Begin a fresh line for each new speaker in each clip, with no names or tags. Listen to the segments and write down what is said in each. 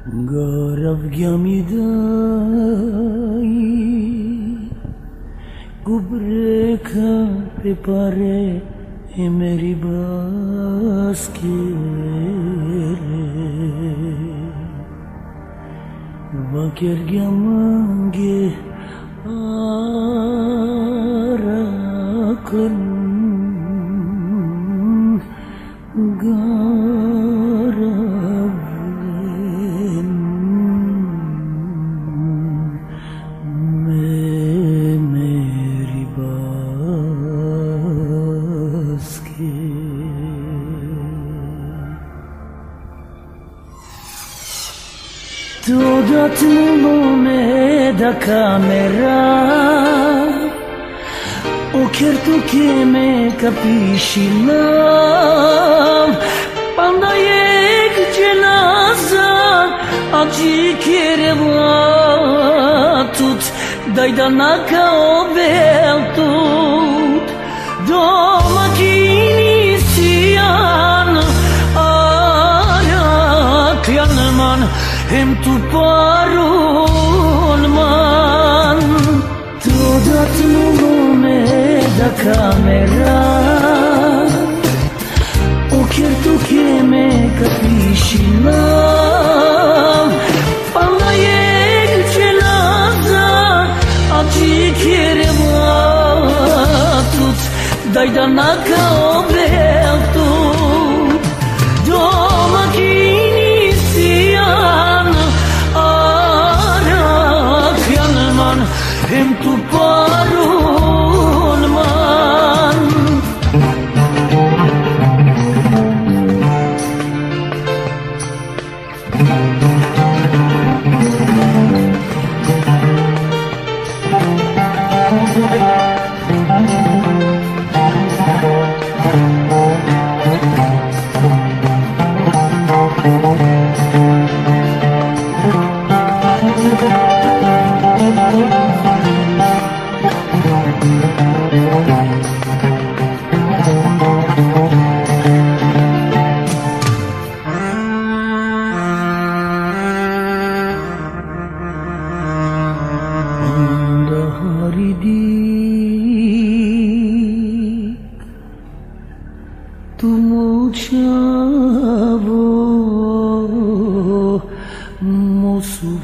गौरव्यमिदायि कुब्रेखा पिपरे हे मेरी बास के वाक्य मांगे आरा dat în lume da camera O chiar tu cheme capiscilam Panda ek cenaza Aci kereva tut Dai da naka obel tut. Doma kini siyan Ayak yanman Hem tu parulman Todat nome da camera O certo che me capisci love Palla yek cenaza Acı kereva tut Daydanaka o Hem tu parulman Anda Mosufati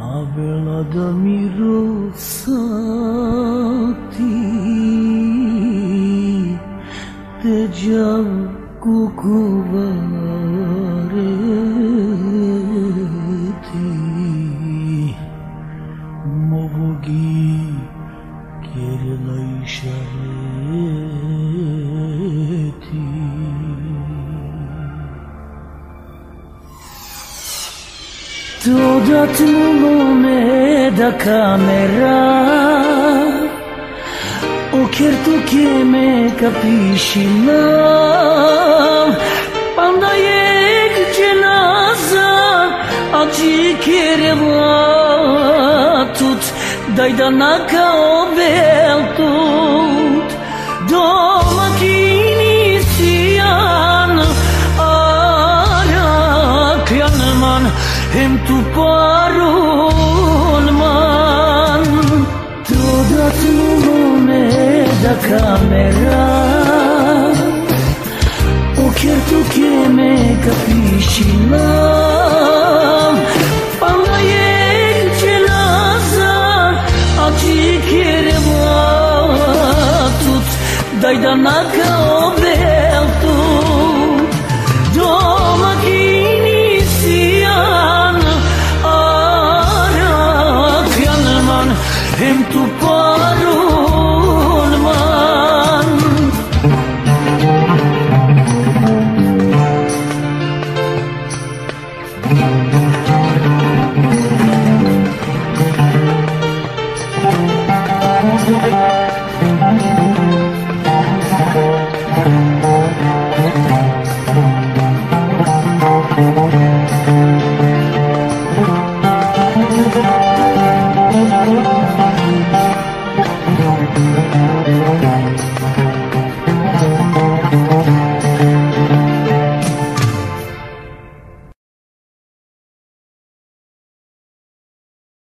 Avela da mirosati Tejav kukuvareti Movogi Kirila Todat nome da camera O certo che me capisci love Panda yek cenaza Acı kereva tut. Daydanaka o bel în tu parul man. Trădat lume da camera O chiar tu cheme ca piscinam Pala el ce lazar Aci chiar va Dai da na ca